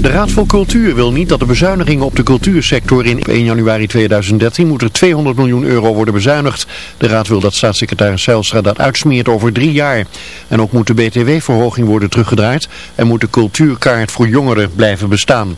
De Raad voor Cultuur wil niet dat de bezuinigingen op de cultuursector in 1 januari 2013 moeten 200 miljoen euro worden bezuinigd. De Raad wil dat staatssecretaris Zijlstra dat uitsmeert over drie jaar. En ook moet de btw-verhoging worden teruggedraaid en moet de cultuurkaart voor jongeren blijven bestaan.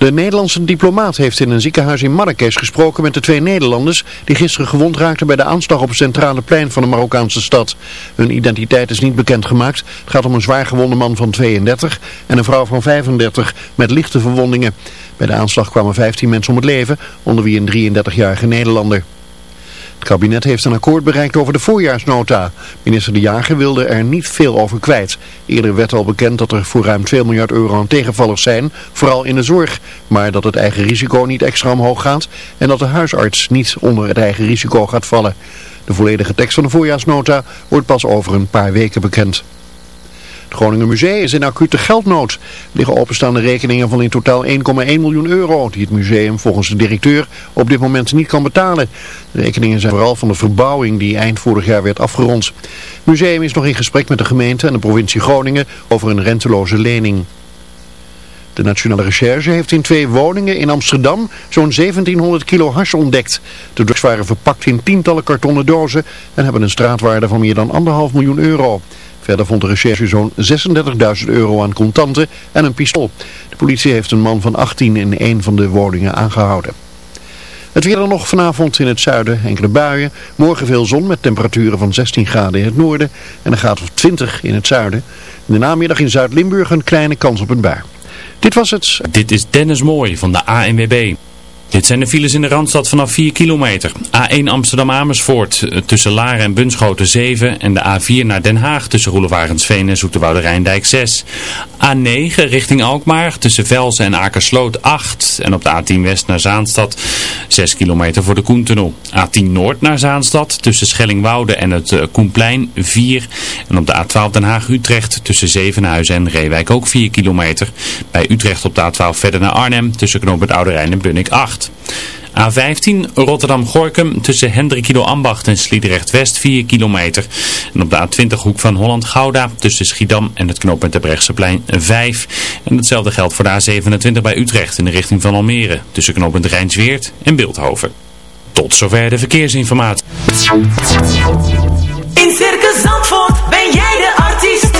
De Nederlandse diplomaat heeft in een ziekenhuis in Marrakesh gesproken met de twee Nederlanders die gisteren gewond raakten bij de aanslag op het centrale plein van de Marokkaanse stad. Hun identiteit is niet bekendgemaakt. Het gaat om een zwaar gewonde man van 32 en een vrouw van 35 met lichte verwondingen. Bij de aanslag kwamen 15 mensen om het leven, onder wie een 33-jarige Nederlander. Het kabinet heeft een akkoord bereikt over de voorjaarsnota. Minister De Jager wilde er niet veel over kwijt. Eerder werd al bekend dat er voor ruim 2 miljard euro aan tegenvallers zijn, vooral in de zorg. Maar dat het eigen risico niet extra omhoog gaat en dat de huisarts niet onder het eigen risico gaat vallen. De volledige tekst van de voorjaarsnota wordt pas over een paar weken bekend. Het Groningen Museum is in acute geldnood. Er liggen openstaande rekeningen van in totaal 1,1 miljoen euro die het museum volgens de directeur op dit moment niet kan betalen. De rekeningen zijn vooral van de verbouwing die eind vorig jaar werd afgerond. Het museum is nog in gesprek met de gemeente en de provincie Groningen over een renteloze lening. De Nationale Recherche heeft in twee woningen in Amsterdam zo'n 1700 kilo hars ontdekt. De drugs waren verpakt in tientallen kartonnen dozen en hebben een straatwaarde van meer dan anderhalf miljoen euro. Verder vond de recherche zo'n 36.000 euro aan contanten en een pistool. De politie heeft een man van 18 in een van de woningen aangehouden. Het weer dan nog vanavond in het zuiden, enkele buien. Morgen veel zon met temperaturen van 16 graden in het noorden en een graad of 20 in het zuiden. In de namiddag in Zuid-Limburg een kleine kans op een bui. Dit was het. Dit is Dennis Mooi van de ANWB. Dit zijn de files in de Randstad vanaf 4 kilometer. A1 Amsterdam-Amersfoort eh, tussen Laren en Bunschoten 7 en de A4 naar Den Haag tussen Roelevarensveen en Zoeterwoude Rijndijk 6. A9 richting Alkmaar tussen Velsen en Akersloot 8 en op de A10 West naar Zaanstad 6 kilometer voor de Koentunnel. A10 Noord naar Zaanstad tussen Schellingwoude en het eh, Koenplein 4 en op de A12 Den Haag-Utrecht tussen Zevenhuizen en Reewijk ook 4 kilometer. Bij Utrecht op de A12 verder naar Arnhem tussen Knoop het Oude Rijn en Bunnik 8. A15 Rotterdam-Gorkum tussen Hendrikilo Ambacht en Sliedrecht-West 4 kilometer. En op de A20 hoek van Holland-Gouda tussen Schiedam en het knooppunt de Brechtseplein 5. En hetzelfde geldt voor de A27 bij Utrecht in de richting van Almere tussen knooppunt Rijnsweert en Beeldhoven. Tot zover de verkeersinformatie. In Circus Zandvoort ben jij de artiest.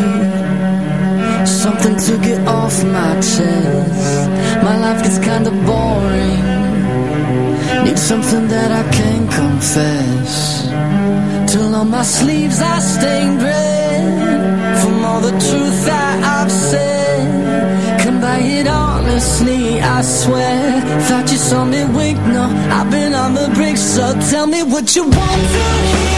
Something to get off my chest. My life gets kinda boring. Need something that I can confess. Till on my sleeves I stained red. From all the truth that I've said. Come by it honestly I swear. Thought you saw me wink, no I've been on the brink. So tell me what you want to hear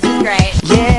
this is great. Yeah.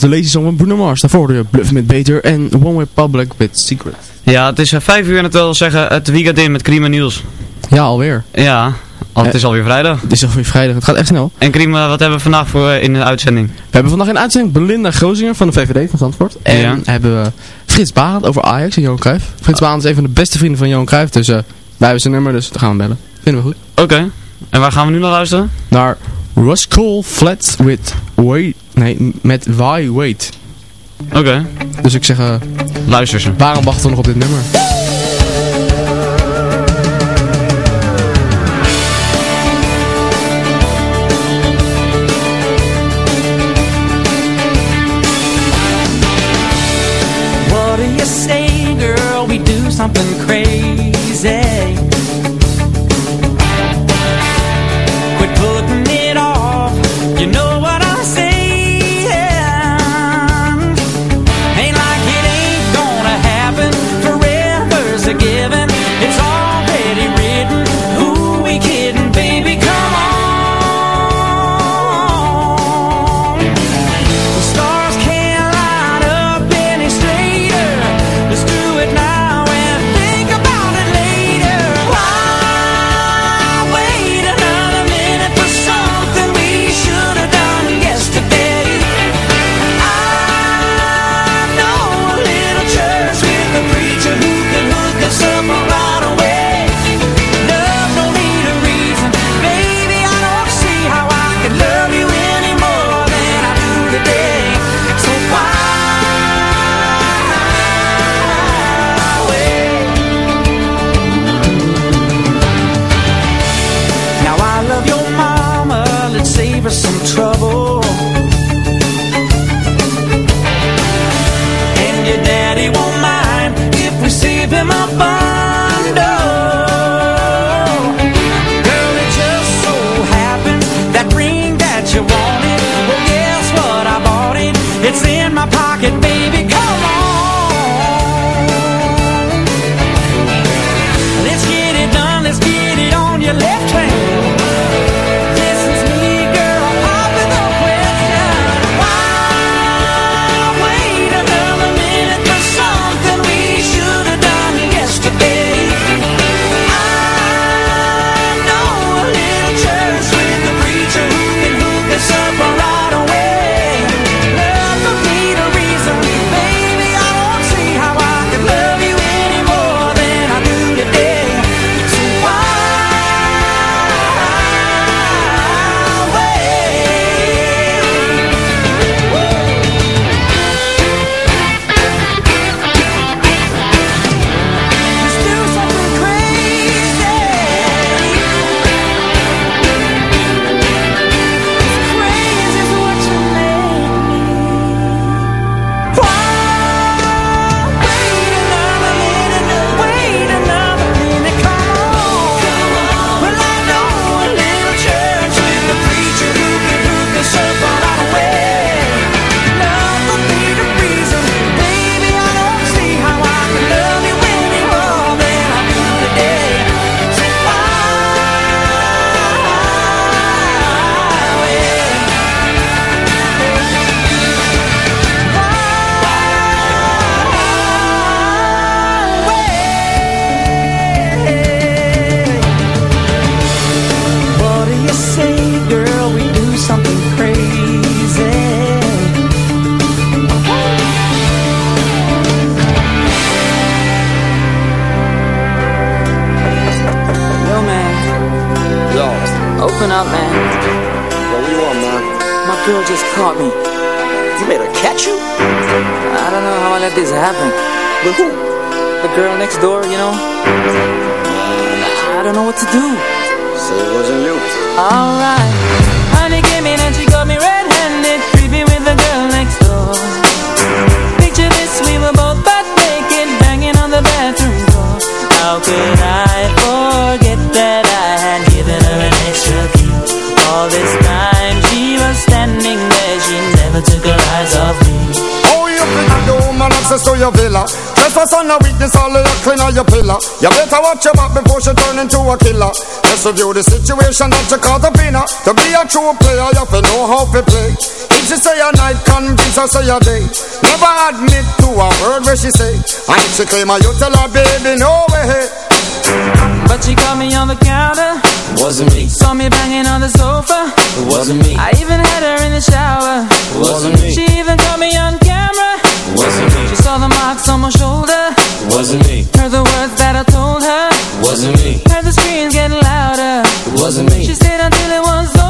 was de Lazy Song van Bruno Mars. Daarvoor de Bluff met Beter en One Way Public with Secret. Ja, het is eh, vijf uur en het wil zeggen het weekend in met Crime en Niels. Ja, alweer. Ja, al, het eh, is alweer vrijdag. Het is alweer vrijdag, het gaat echt snel. En Crime, eh, wat hebben we vandaag voor in de uitzending? We hebben vandaag in de uitzending Belinda Grozinger van de VVD van Zandvoort. En hebben we Frits Baan over Ajax en Johan Cruijff. Frits Baard is een van de beste vrienden van Johan Cruijff, dus wij hebben zijn nummer, dus te gaan we bellen. Vinden we goed. Oké, en waar gaan we nu naar luisteren? Naar... Rascal Flats with Wait. Nee, met Why Wait. Oké. Dus ik zeg. Eh, Luister ze. Waarom wachten we nog op dit nummer? What you girl? We do something crazy. Open up, man. What do you want, man? My girl just caught me. You made her catch you? I don't know how I let this happen. Who? The girl next door, you know? I don't know what to do. So it wasn't you. Alright. Access to your villa. Trespass on a weakness, all of your clean on your pillar. You better watch your back before she turn into a killer. Just review the situation that you caught up in her To be a true player, you have to know how to play. If she say a night, convince her say a day. Never admit to a word where she say. And if she claim her, you tell her, baby, no way. But she caught me on the counter. Wasn't me. Saw me banging on the sofa. It wasn't me. I even had her in the shower. Wasn't me. She even caught me on camera It wasn't me. She saw the marks on my shoulder It wasn't me. Heard the words that I told her It wasn't me. Heard the screams getting louder It wasn't me. She stayed until it was over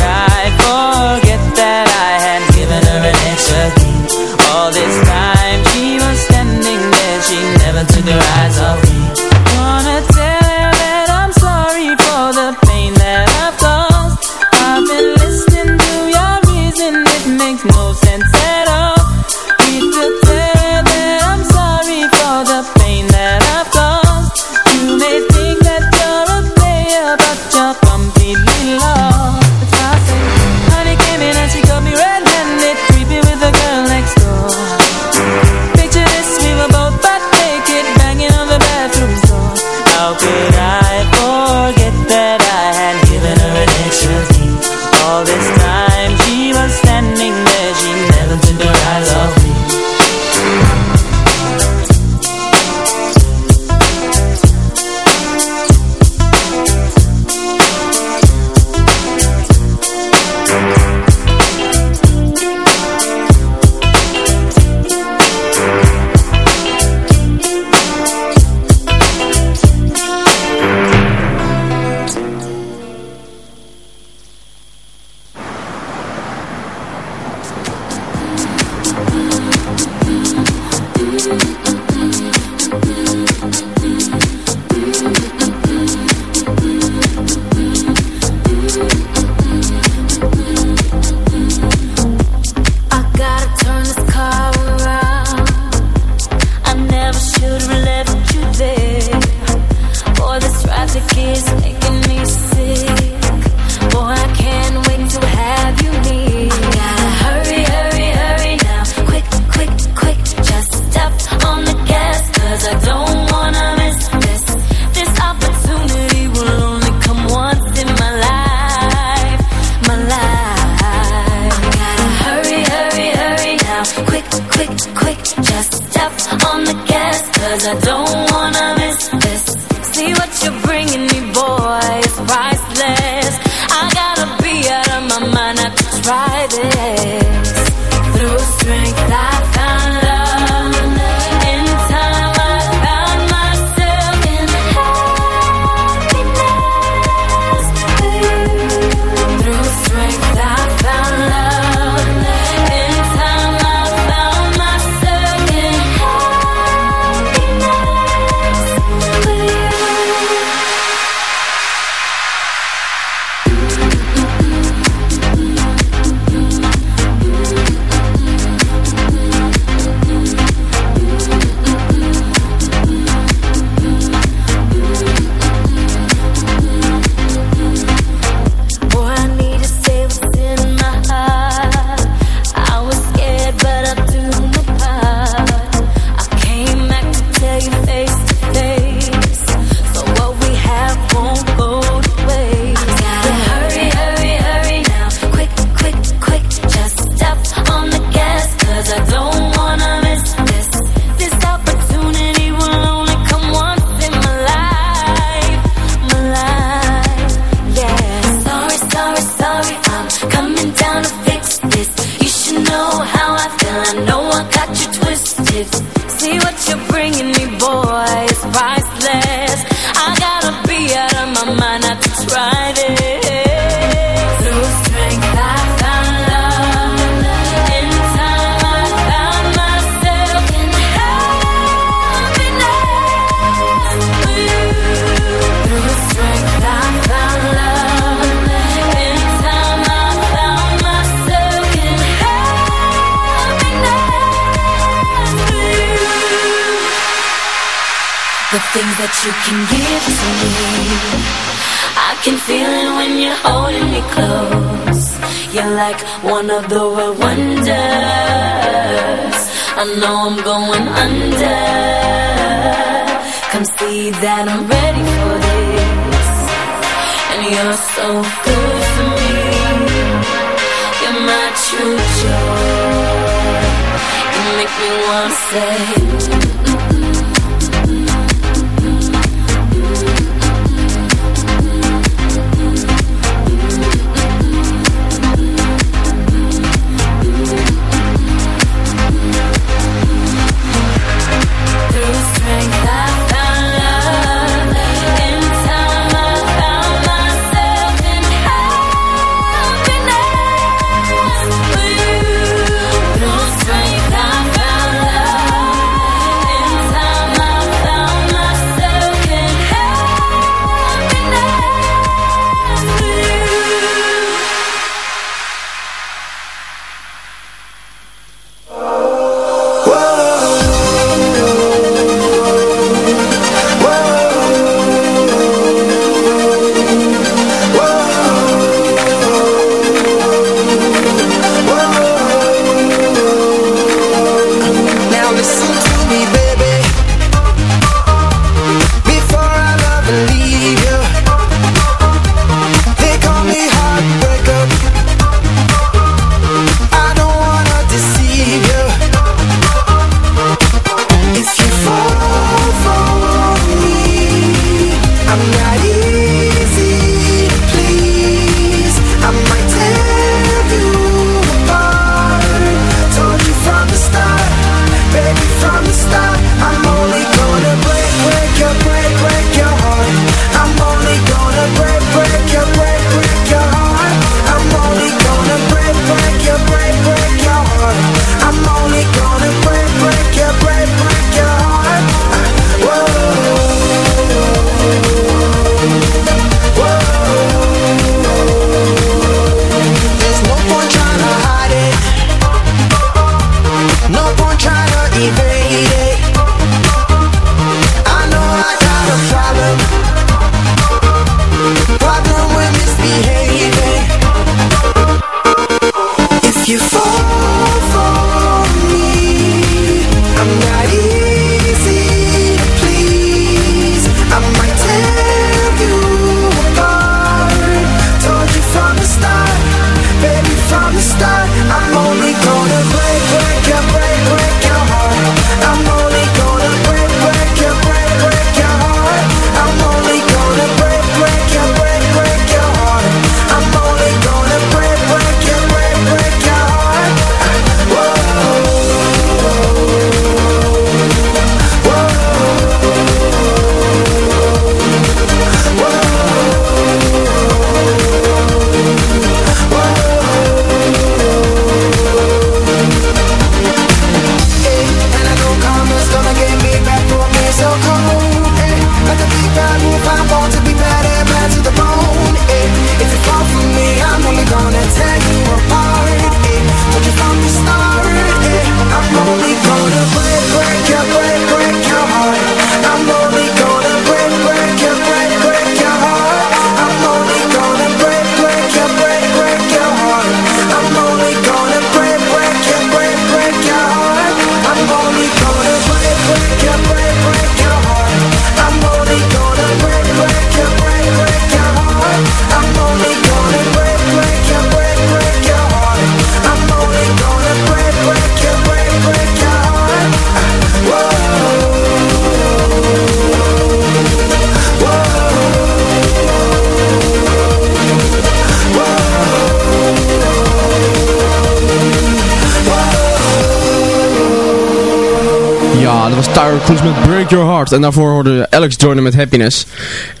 En daarvoor hoorden we Alex Jordan met Happiness.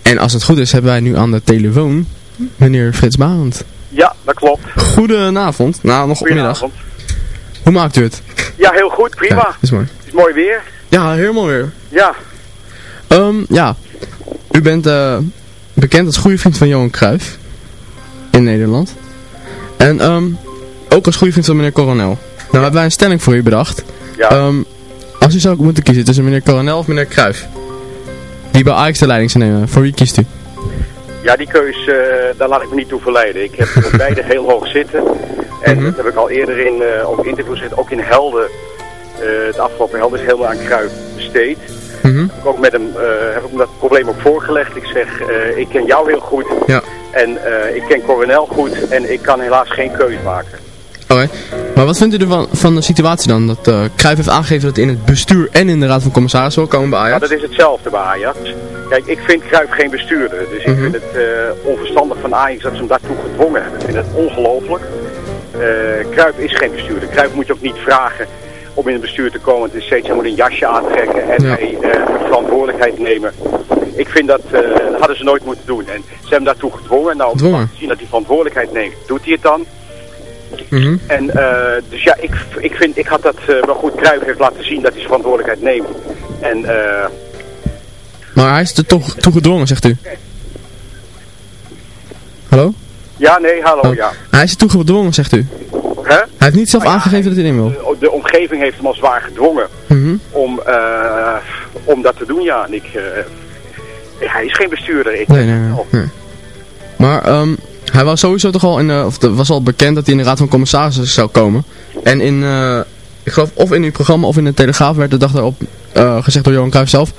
En als het goed is, hebben wij nu aan de telefoon meneer Frits Barend. Ja, dat klopt. Goedenavond. Nou, nog goedemiddag. Hoe maakt u het? Ja, heel goed. Prima. Is mooi. Is mooi weer. Ja, helemaal weer. Ja. Ehm, ja. U bent eh, bekend als goede vriend van Johan Cruijff. In Nederland. En ehm, ook als goede vriend van meneer Coronel. Nou, hebben wij een stelling voor u bedacht. Ja. Ehm, als u zou moeten kiezen tussen meneer Coronel of meneer Kruijf, die bij Ajax de leiding zou nemen, voor wie kiest u? Ja, die keus, eh, daar laat ik me niet toe verleiden. Ik heb beide heel hoog zitten. En mhm. dat heb ik al eerder in eh, uh, op interview gezet, ook in Helden. Eh, uh, het afgelopen Helden is helemaal aan Kruijf besteed. Mhm. Ik ook met hem heb ik hem dat probleem ook voorgelegd. Ik zeg, ik ken jou heel goed. Ja. En ik ken Coronel goed. En ik kan helaas geen keus maken. Oké. Maar wat vindt u ervan van de situatie dan? Dat Cruijff heeft aangegeven dat hij in het bestuur en in de raad van commissarissen komen bij Ajax? dat is hetzelfde bij Ajax. Kijk, ik vind Cruijff geen bestuurder. Dus ik Mhm. vind het eh, onverstandig van Ajax dat ze hem daartoe gedwongen hebben. Ik vind het ongelooflijk. Cruijff is geen bestuurder. Cruijff moet je ook niet vragen om in het bestuur te komen. Het is steeds, hij moet een jasje aantrekken en hij eh, moet verantwoordelijkheid nemen. Ik vind dat, dat hadden ze nooit moeten doen. En ze hebben hem daartoe gedwongen. Nou, om te zien dat hij verantwoordelijkheid neemt, doet hij het dan. Mhm. En eh, dus ja, ik, ik vind, ik had dat eh, wel goed. Cruijff heeft laten zien dat hij zijn verantwoordelijkheid neemt. En eh, Maar hij is er toch toe gedwongen, zegt u? Hallo? ja, nee, hallo, Oh. ja. Hij is er toe gedwongen, zegt u? Hè? Hij heeft niet zelf aangegeven dat hij erin wil? De, de omgeving heeft hem al zwaar gedwongen Mhm. om, eh, om dat te doen, ja. En ik, hij is geen bestuurder. Ik, Nee, nee, nee. nee. Maar ehm, hij was sowieso toch al in de, of het was al bekend dat hij in de raad van commissarissen zou komen. En in, eh, ik geloof of in uw programma of in de Telegraaf werd de dag daarop eh, gezegd door Johan Cruijff zelf,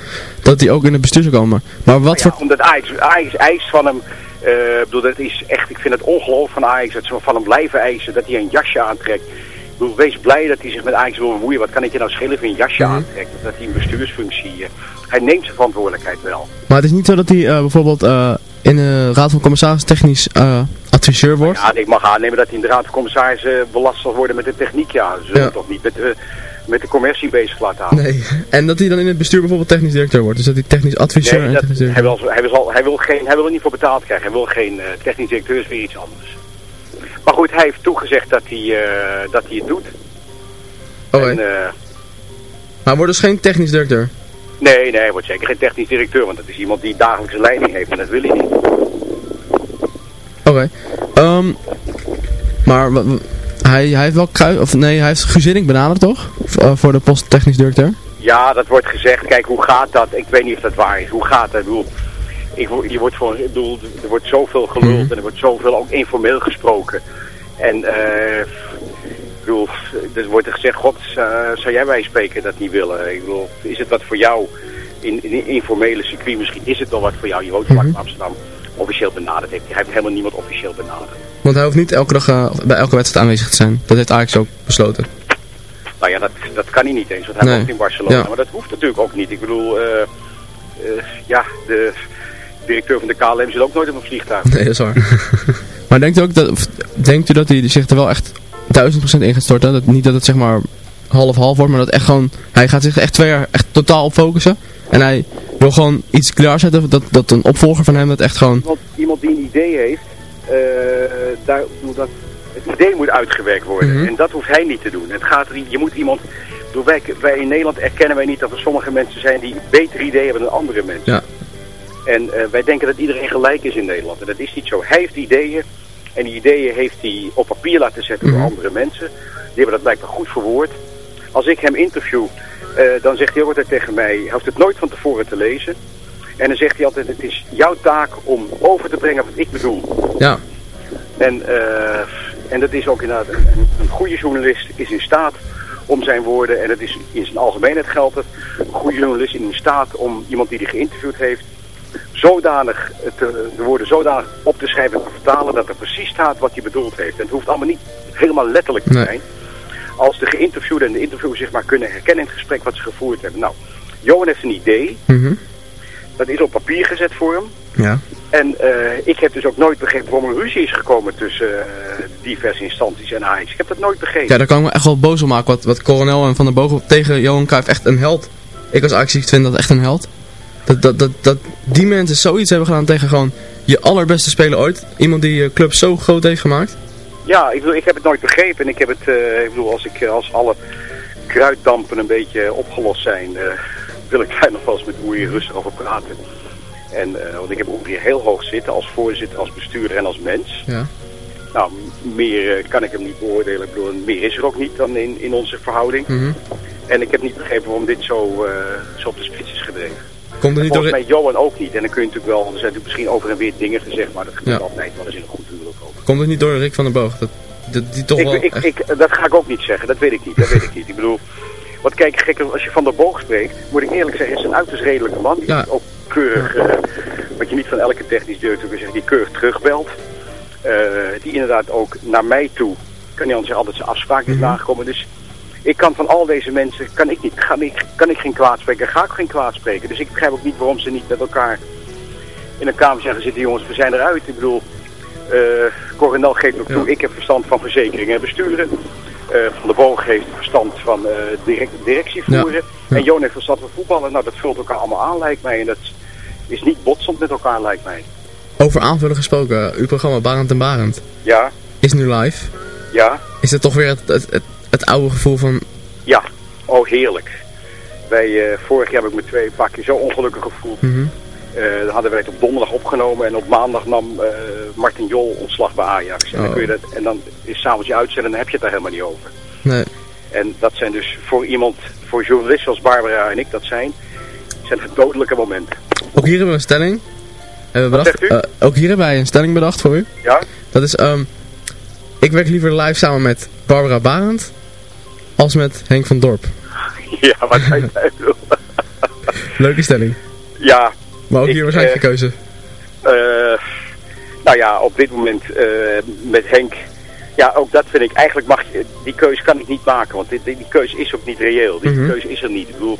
dat hij ook in het bestuur zou komen. Maar wat ja, voor... Omdat Ajax, Ajax eist van hem, eh, ik bedoel, dat is echt, ik vind het ongelooflijk van Ajax dat ze van hem blijven eisen, dat hij een jasje aantrekt. Ik bedoel, wees blij dat hij zich met Ajax wil bemoeien. Wat kan het je nou schelen of hij een jasje Mhm. aantrekt? Dat hij een bestuursfunctie, eh, hij neemt zijn verantwoordelijkheid wel. Maar het is niet zo dat hij eh, bijvoorbeeld eh, in de raad van commissarissen technisch eh, adviseur wordt? Ja, ik mag aannemen dat hij in de raad van commissarissen belast zal worden met de techniek, ja. Ze zullen Ja. hem toch niet met de, met de commercie bezig laten houden. Nee. En dat hij dan in het bestuur bijvoorbeeld technisch directeur wordt. Dus dat hij technisch adviseur Nee, dat, hij, wil, hij, wil, hij, wil geen, hij wil er niet voor betaald krijgen. Hij wil geen eh, technisch directeur, is weer iets anders. Maar goed, hij heeft toegezegd dat hij, eh, dat hij het doet. Oké. Eh, Maar hij wordt dus geen technisch directeur? Nee, nee, hij wordt zeker geen technisch directeur, want dat is iemand die dagelijkse leiding heeft en dat wil hij niet. Oké. Ehm, maar hij, hij heeft wel Cruijff, of nee, hij heeft Hiddink benaderd toch? V- eh, voor de post technisch directeur? Ja, dat wordt gezegd. Kijk, hoe gaat dat? Ik weet niet of dat waar is. Hoe gaat dat? Ik bedoel, ik, je wordt voor, ik bedoel, er wordt zoveel geluld Mhm. en er wordt zoveel ook informeel gesproken. En eh, ik bedoel, er wordt er gezegd, god, eh, zou jij wij spreken dat niet willen? Ik bedoel, is het wat voor jou in, in een informele circuit? Misschien is het wel wat voor jou. Je woont vlak in Amsterdam. Officieel benaderd heeft. Hij heeft helemaal niemand officieel benaderd. Want hij hoeft niet elke dag eh, bij elke wedstrijd aanwezig te zijn. Dat heeft Ajax ook besloten. Nou ja, dat, dat kan hij niet eens, want hij Nee. woont in Barcelona. Ja. Maar dat hoeft natuurlijk ook niet. Ik bedoel, eh, ja, de directeur van de KLM zit ook nooit op een vliegtuig. Nee, dat is waar. maar denkt u ook dat, denkt u dat hij zich er wel echt duizend procent in gaat storten? Dat, niet dat het zeg maar half-half wordt, maar dat echt gewoon, hij gaat zich echt twee jaar echt totaal op focussen. En hij wil gewoon iets klaarzetten, dat, dat een opvolger van hem dat echt gewoon... Iemand, iemand die een idee heeft, eh, daar dat, het idee moet uitgewerkt worden. Mhm. En dat hoeft hij niet te doen. Het gaat er, niet- je moet iemand, door wij, wij in Nederland erkennen wij niet dat er sommige mensen zijn die beter ideeën hebben dan andere mensen. Ja. En eh, wij denken dat iedereen gelijk is in Nederland. En dat is niet zo. Hij heeft ideeën. En die ideeën heeft hij op papier laten zetten Mhm. door andere mensen. Die hebben dat blijkbaar goed verwoord. Als ik hem interview, eh, dan zegt hij ook altijd tegen mij... Hij hoeft het nooit van tevoren te lezen. En dan zegt hij altijd... Het is jouw taak om over te brengen wat ik bedoel. Ja. En, eh, en dat is ook inderdaad... Een, een goede journalist is in staat om zijn woorden... En dat is in zijn algemeenheid geldt het. Een goede journalist is in staat om iemand die hij geïnterviewd heeft zodanig te, de woorden zodanig op te schrijven en te vertalen dat er precies staat wat hij bedoeld heeft. En het hoeft allemaal niet helemaal letterlijk te Nee. zijn. Als de geïnterviewde en de interviewer zich maar kunnen herkennen in het gesprek wat ze gevoerd hebben. Nou, Johan heeft een idee. Mhm. Dat is op papier gezet voor hem. Ja. En eh, ik heb dus ook nooit begrepen waarom er ruzie is gekomen tussen eh, diverse instanties en Ajax. Ik heb dat nooit begrepen. Ja, daar kan ik me echt wel boos op maken. Wat, wat Coronel en Van der Bogen tegen Johan Cruijff echt een held. Ik als Ajax vind dat echt een held. Dat, dat, dat, dat die mensen zoiets hebben gedaan tegen gewoon je allerbeste speler ooit. Iemand die je club zo groot heeft gemaakt. Ja, ik, bedoel, ik heb het nooit begrepen. En ik heb het, eh, ik bedoel, als, ik, eh, als alle kruiddampen een beetje opgelost zijn, eh, wil ik daar nog wel eens met Oeri rustig over praten. En, want ik heb Oeri heel hoog zitten als voorzitter, als bestuurder en als mens. Ja. Nou, meer kan ik hem niet beoordelen. Ik bedoel, meer is er ook niet dan in, in onze verhouding. Mhm. En ik heb niet begrepen waarom dit zo, zo op de spits is gedreven. Komt er niet door... mij Johan ook niet. En dan kun je natuurlijk wel, er zijn natuurlijk misschien over en weer dingen gezegd, maar dat gebeurt Ja. altijd wel eens in een goed huwelijk ook. Komt het niet door Rick van der Boog? Dat, dat die toch Ik, wel ik, echt- ik, dat ga ik ook niet zeggen, dat weet ik niet. Dat weet ik niet. Ik bedoel, wat kijk, gek, als je van der Boog spreekt, moet ik eerlijk zeggen, is een uiterst redelijke man. Die Ja. ook keurig, eh, wat je niet van elke technisch directeur kunt zeggen, die keurig terugbelt. Eh, die inderdaad ook naar mij toe, kan niet anders zeggen, altijd zijn afspraak is nagekomen. Dus ik kan van al deze mensen, kan ik, niet, kan ik, kan ik geen kwaad spreken, ga ik geen kwaad spreken. Dus ik begrijp ook niet waarom ze niet met elkaar in een kamer zeggen zitten, jongens, we zijn eruit. Ik bedoel, eh Coronel geeft ook toe, ik heb verstand van verzekeringen en besturen. Eh, van der Boog heeft verstand van eh, direct, directie voeren. Ja. Ja. En Joon heeft verstand van voetballen. Nou, dat vult elkaar allemaal aan, lijkt mij. En dat is niet botsend met elkaar, lijkt mij. Over aanvullen gesproken, uw programma Barend en Barend Ja, is nu live. ja, Is het toch weer het, het, het, het oude gevoel van... ja. Oh, heerlijk. Wij, eh, vorig jaar heb ik me twee paar keer zo ongelukkig gevoeld. Eh, dan hadden wij het op donderdag opgenomen en op maandag nam eh, Martin Jol ontslag bij Ajax. En, dan Oh. kun je dat, en dan is s'avonds je uitzenden en dan heb je het daar helemaal niet over. Nee. En dat zijn dus voor iemand, voor journalisten zoals Barbara en ik dat zijn, zijn het dodelijke momenten. Ook hier hebben we een stelling. Hebben we Wat bedacht, ook hier hebben wij een stelling bedacht voor u. Ja? Dat is, ehm ik werk liever live samen met Barbara Barend als met Henk van Dorp. Ja, wat hij zei. Leuke stelling. Ja. Maar ook Ik, hier waarschijnlijk eh, geen keuze. Eh, nou ja, op dit moment eh, met Henk. Ja, ook dat vind ik. Eigenlijk mag je, die keuze kan ik niet maken. Want dit, die, die keuze is ook niet reëel. Die Mhm. keuze is er niet. Ik bedoel,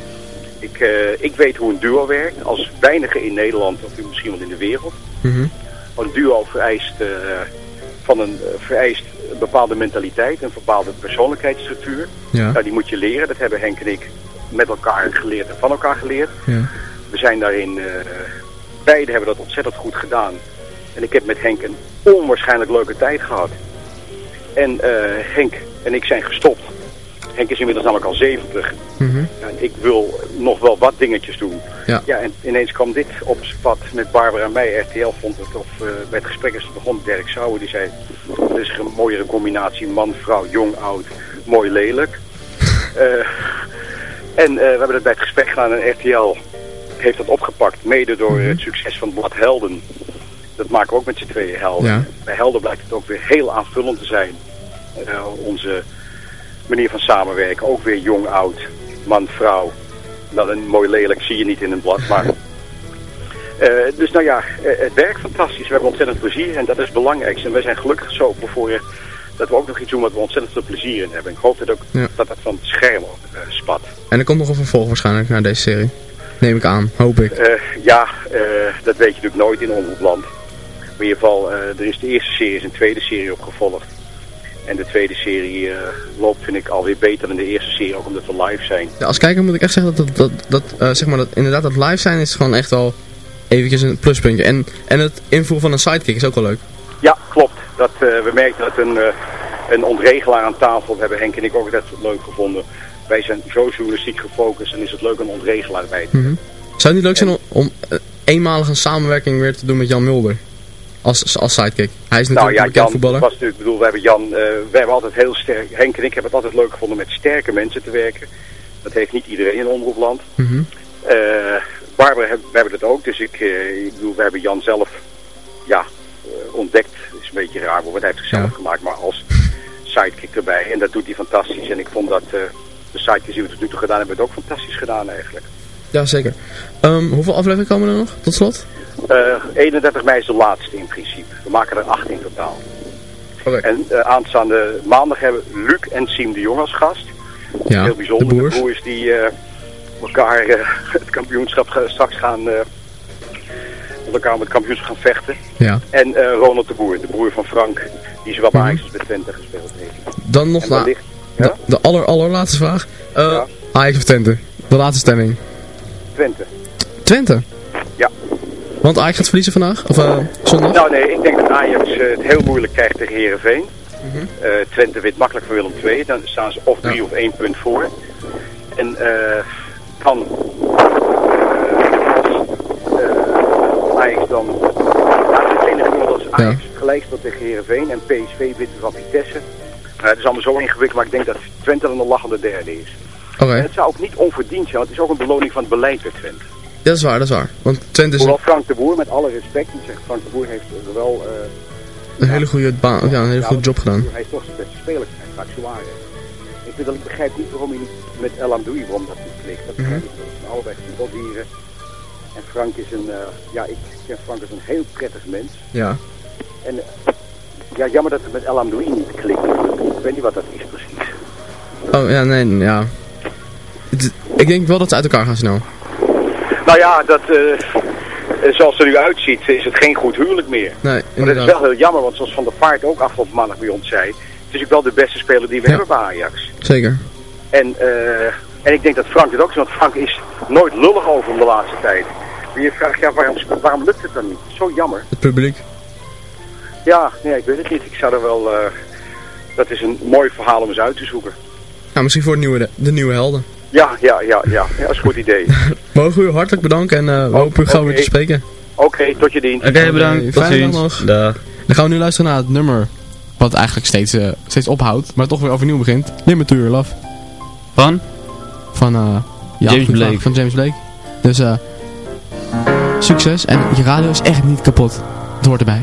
ik, eh, ik weet hoe een duo werkt. Als weinige in Nederland, of misschien wel in de wereld. Mhm. Een duo vereist, eh, van een, eh, vereist een bepaalde mentaliteit, een bepaalde persoonlijkheidsstructuur. Ja. Nou, die moet je leren. Dat hebben Henk en ik met elkaar geleerd en van elkaar geleerd. Ja. We zijn daarin, eh beide hebben dat ontzettend goed gedaan. En ik heb met Henk een onwaarschijnlijk leuke tijd gehad. En eh, Henk en ik zijn gestopt. Henk is inmiddels namelijk al 70. Mhm. En ik wil nog wel wat dingetjes doen. Ja. ja, en ineens kwam dit op zijn pad met Barbara en mij. RTL vond het, of eh, bij het gesprek is het begon, Dirk Sauer, die zei... Er is een mooiere combinatie, man, vrouw, jong, oud, mooi, lelijk. Eh, en eh, we hebben het bij het gesprek gedaan en RTL heeft dat opgepakt. Mede door het succes van Blad Helden. Dat maken we ook met z'n tweeën helden. Ja. Bij Helden blijkt het ook weer heel aanvullend te zijn. Onze manier van samenwerken. Ook weer jong, oud, man, vrouw. Nou, een mooi lelijk zie je niet in een blad, maar... Eh, dus nou ja, eh, het werkt fantastisch. We hebben ontzettend plezier en dat is het belangrijkste. En wij zijn gelukkig zo bevoorrecht dat we ook nog iets doen wat we ontzettend veel plezier in hebben. Ik hoop dat ook Ja. dat dat van het scherm ook eh, spat. En er komt nog een vervolg waarschijnlijk naar deze serie. Neem ik aan, hoop ik. Ja, dat weet je natuurlijk nooit in Omroepland. Maar in ieder geval, er is de eerste serie, is een tweede serie opgevolgd. En de tweede serie eh, loopt, vind ik, alweer beter dan de eerste serie, ook omdat we live zijn. Ja, als kijker moet ik echt zeggen dat, dat, dat, dat, eh, zeg maar dat inderdaad dat live zijn is gewoon echt wel eventjes een pluspuntje. En, en het invoeren van een sidekick is ook wel leuk. Ja, klopt. Dat, eh, we merken dat een, een ontregelaar aan tafel, dat hebben Henk en ik ook altijd leuk gevonden. Wij zijn zo journalistiek gefocust en is het leuk een ontregelaar bij te Mhm. Zou het niet leuk zijn om, om eenmalig een samenwerking weer te doen met Jan Mulder? Als, als sidekick. Hij is natuurlijk nou ja, Jan voetballer. was natuurlijk, ik bedoel, we hebben Jan, eh, we hebben altijd heel sterk, Henk en ik hebben het altijd leuk gevonden met sterke mensen te werken. Dat heeft niet iedereen in Omroepland. Mhm. Eh, Barbara, we hebben dat ook, dus ik, eh, ik bedoel, we hebben Jan zelf, ja, ontdekt. Dat is een beetje raar, want hij heeft zichzelf gemaakt, maar als sidekick erbij. En dat doet hij fantastisch. En ik vond dat de sidekicks die we tot nu toe gedaan hebben, het ook fantastisch gedaan eigenlijk. Ja, zeker. Ehm, hoeveel afleveringen komen er nog, tot slot? Eh 31 mei is de laatste in principe. We maken er 8 in totaal. En eh, aanstaande maandag hebben Luc en Siem de Jong als gast. Ja, Heel bijzonder. de broers. die eh, elkaar eh, het kampioenschap straks gaan... eh, met elkaar om het kampioenschap gaan vechten. Ja. En eh, Ronald de Boer, de broer van Frank, die zowel bij Mhm. Ajax als bij Twente gespeeld heeft. Dan nog na, wellicht- de, de aller, allerlaatste vraag. Eh Ajax of Twente? De laatste stelling. Twente. Twente? Ja. Want Ajax gaat verliezen vandaag? Of eh, zondag? Nou nee, ik denk dat Ajax eh, het heel moeilijk krijgt tegen Herenveen. Mhm. Twente wint makkelijk van Willem II. Dan staan ze of drie of één punt voor. En eh dan eh, als eh, Ajax dan... Nou, het enige punt als Ajax gelijk speelt tegen Herenveen en PSV wint van Vitesse. Het is allemaal zo ingewikkeld, maar ik denk dat Twente dan de lachende derde is. Oké. En het zou ook niet onverdiend zijn, want het is ook een beloning van het beleid bij Twente. Dat is waar, dat is waar. Want Twente is Hoewel Frank de Boer, met alle respect, ik zeg Frank de Boer heeft er wel... eh, een hele goede baan, ja, een hele ja, goede job gedaan. Hij is toch zijn beste speler straks Suarez. Ik, vind dat, ik begrijp niet waarom hij niet met El Amdoui, waarom dat niet klikt. Dat ik niet. Dat allebei voetbaldieren. En Frank is een, eh, ja, ik ken Frank als een heel prettig mens. Ja. En eh, ja, jammer dat het met El Amdoui niet klikt. Ik weet niet wat dat is precies. Oh, ja, nee, ja. Ik denk wel dat ze uit elkaar gaan snel. Nou ja, dat, eh, eh, zoals het er nu uitziet, is het geen goed huwelijk meer. Nee, Maar dat is wel heel jammer, want zoals Van der Vaart ook afgelopen maandag bij ons zei, het is ook wel de beste speler die we hebben bij Ajax. Zeker. En, eh, en ik denk dat Frank dit ook is, want Frank is nooit lullig over hem de laatste tijd. Maar je vraagt, ja, waarom, waarom lukt het dan niet? Zo jammer. Het publiek. Ja, nee, ik weet het niet. Ik zou er wel, dat is een mooi verhaal om eens uit te zoeken. Nou, misschien voor het nieuwe, de nieuwe helden. Ja, ja, ja, ja, ja, dat is een goed idee. Mogen we u hartelijk bedanken en eh, we hopen u gauw weer te spreken. Oké, tot je dienst. Oké, bedankt. Tot fijne ziens. dag nog. Dag. Dan gaan we nu luisteren naar het nummer wat eigenlijk steeds, eh, steeds ophoudt, maar toch weer overnieuw begint. Limit to Your Love. Van? Van, eh ja, James Blake. Van James Blake. Dus eh succes en je radio is echt niet kapot. Het hoort erbij.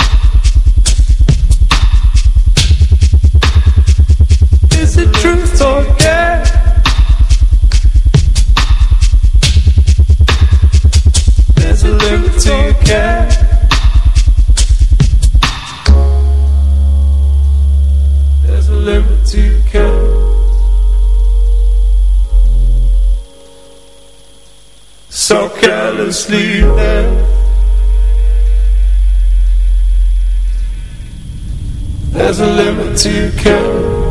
sleep there. There's a limit to you carry.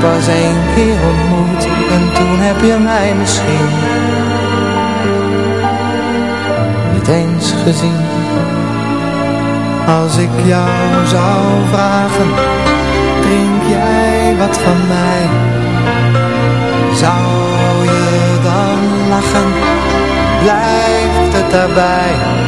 Pas één keer ontmoet en toen heb je mij misschien niet eens gezien. Als ik jou zou vragen, drink jij wat van mij? Zou je dan lachen? Blijft het daarbij?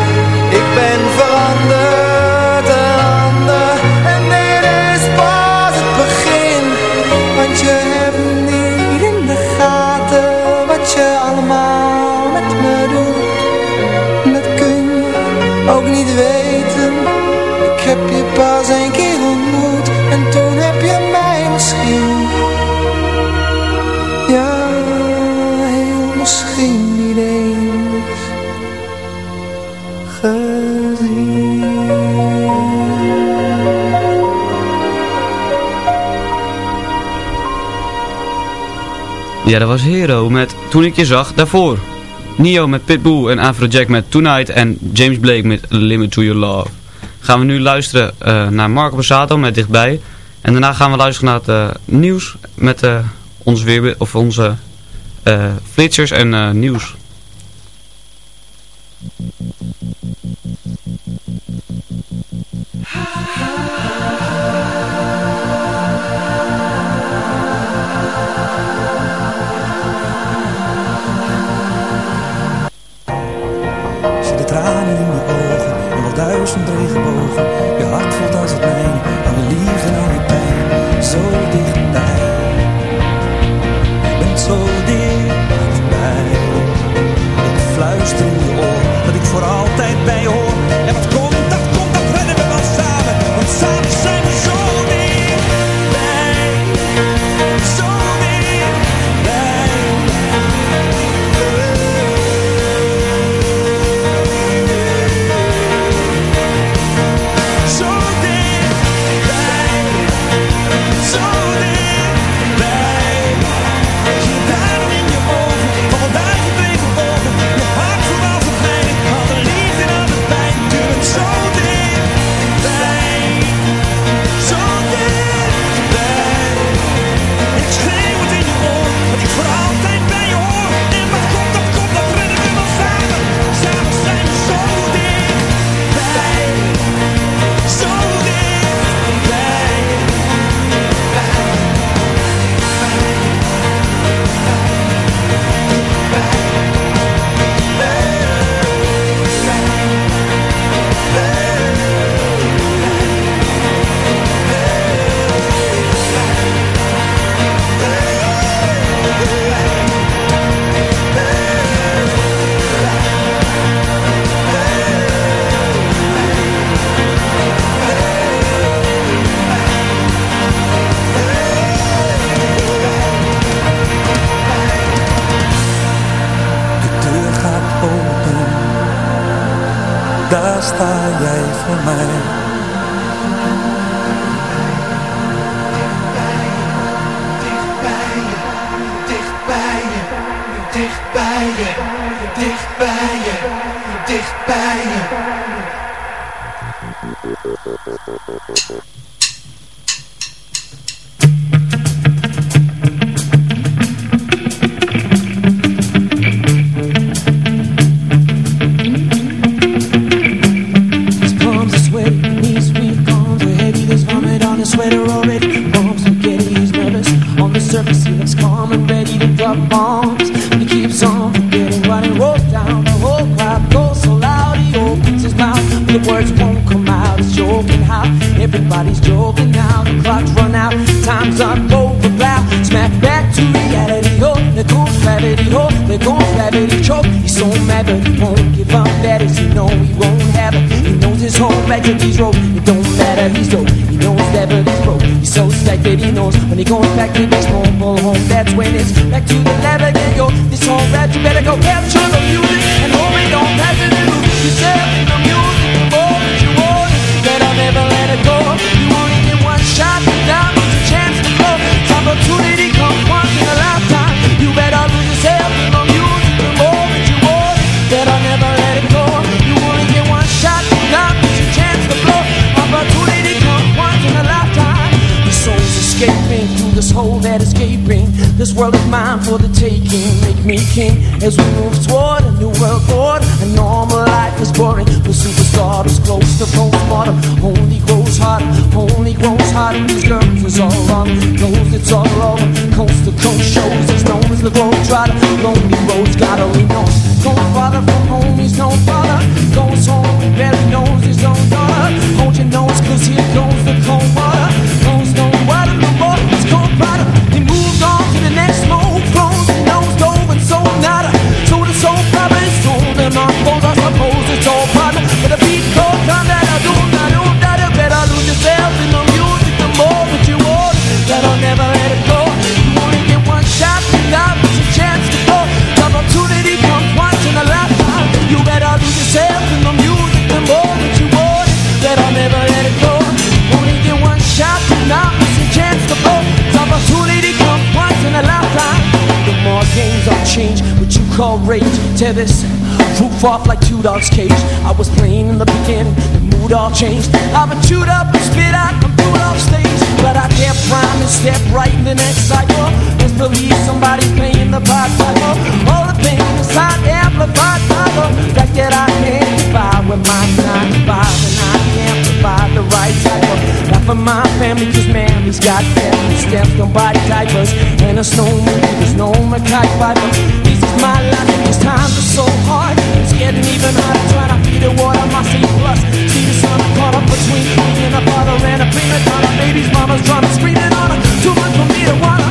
ik ben veranderd. Ja, dat was Hero met Toen ik je zag daarvoor. Nio met Pitbull en Afrojack met Tonight en James Blake met Limit to Your Love. Gaan we nu luisteren eh, naar Marco Borsato met Dichtbij. En daarna gaan we luisteren naar het eh, nieuws met eh, ons of onze flitsers en nieuws. Zie de tranen in mijn ogen en wel duizend regenbogen. Je hart voelt als het mijne, aan liefde en je pijn. Zo dichtbij, je bent zo dichtbij. Ik fluister in je oor dat ik voor altijd bij je hoor. To postmortem. Only grows hotter, only grows hotter. These girls is all on, knows it's all over. Coast to coast shows, it's known as the globe trotter. Lonely roads gotta lean on. Going farther from home, he's no father. Goes home, barely knows his own daughter. Hold your nose, cause here goes the cold water. Rage. Tear this roof off like two dogs' cage. I was playing in the beginning, the mood all changed. I've been chewed up and spit out, I'm through it off stage. But I can't and step right in the next cycle. Just believe somebody's playing the pied piper. All the pain inside amplified by the fact that I can't by with my nine to five and I can't provide the right type of for my family. Cause man, he's got family steps, don't buy diapers. And a snowman, there's no Mackay Piper. This is my life, these times are so hard. It's getting even harder trying to feed the water, my C plus. See the sun caught up between me and a father and a prima donna. Baby's mama's drama screaming on her. Too much for me to wanna.